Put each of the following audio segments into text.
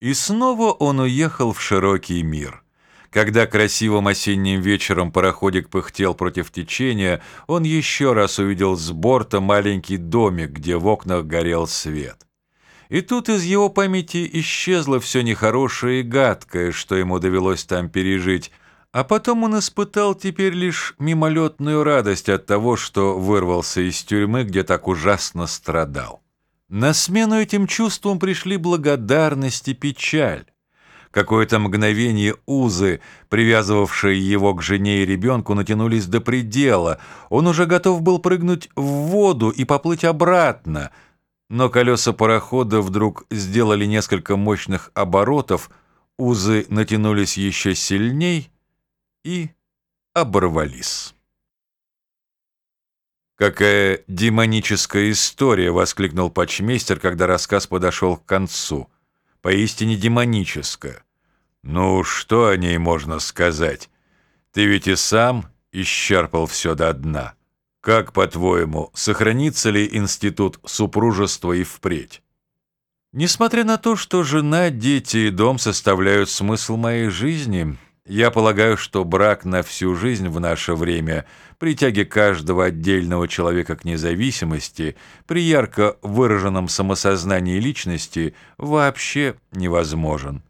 И снова он уехал в широкий мир. Когда красивым осенним вечером пароходик пыхтел против течения, он еще раз увидел с борта маленький домик, где в окнах горел свет. И тут из его памяти исчезло все нехорошее и гадкое, что ему довелось там пережить, а потом он испытал теперь лишь мимолетную радость от того, что вырвался из тюрьмы, где так ужасно страдал. На смену этим чувствам пришли благодарность и печаль. Какое-то мгновение узы, привязывавшие его к жене и ребенку, натянулись до предела. Он уже готов был прыгнуть в воду и поплыть обратно. Но колеса парохода вдруг сделали несколько мощных оборотов, узы натянулись еще сильней и оборвались. «Какая демоническая история!» — воскликнул почмейстер, когда рассказ подошел к концу — поистине демоническая. Ну, что о ней можно сказать? Ты ведь и сам исчерпал все до дна. Как, по-твоему, сохранится ли институт супружества и впредь? Несмотря на то, что жена, дети и дом составляют смысл моей жизни, я полагаю, что брак на всю жизнь в наше время, при тяге каждого отдельного человека к независимости, при ярко выраженном самосознании личности, вообще невозможен.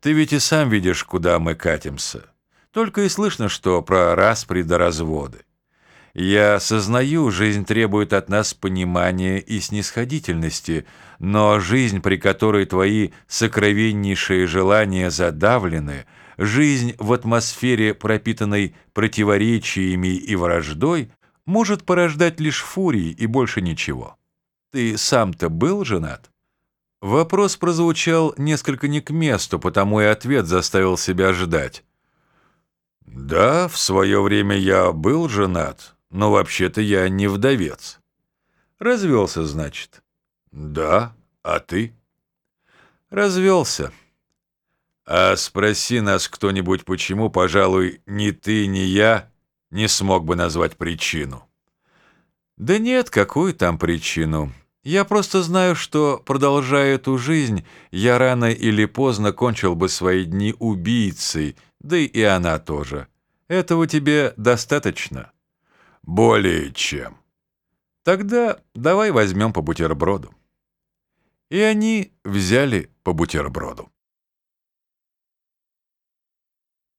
Ты ведь и сам видишь, куда мы катимся. Только и слышно, что про распри до разводы. Я сознаю, жизнь требует от нас понимания и снисходительности, но жизнь, при которой твои сокровеннейшие желания задавлены – Жизнь в атмосфере, пропитанной противоречиями и враждой, может порождать лишь фурии и больше ничего. Ты сам-то был женат? Вопрос прозвучал несколько не к месту, потому и ответ заставил себя ждать. «Да, в свое время я был женат, но вообще-то я не вдовец». «Развелся, значит?» «Да, а ты?» «Развелся». А спроси нас кто-нибудь почему, пожалуй, ни ты, ни я не смог бы назвать причину. Да нет, какую там причину. Я просто знаю, что, продолжая эту жизнь, я рано или поздно кончил бы свои дни убийцей, да и она тоже. Этого тебе достаточно? Более чем. Тогда давай возьмем по бутерброду. И они взяли по бутерброду.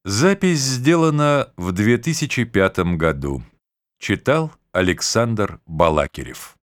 Запись сделана в 2005 году. Читал Александр Балакирев.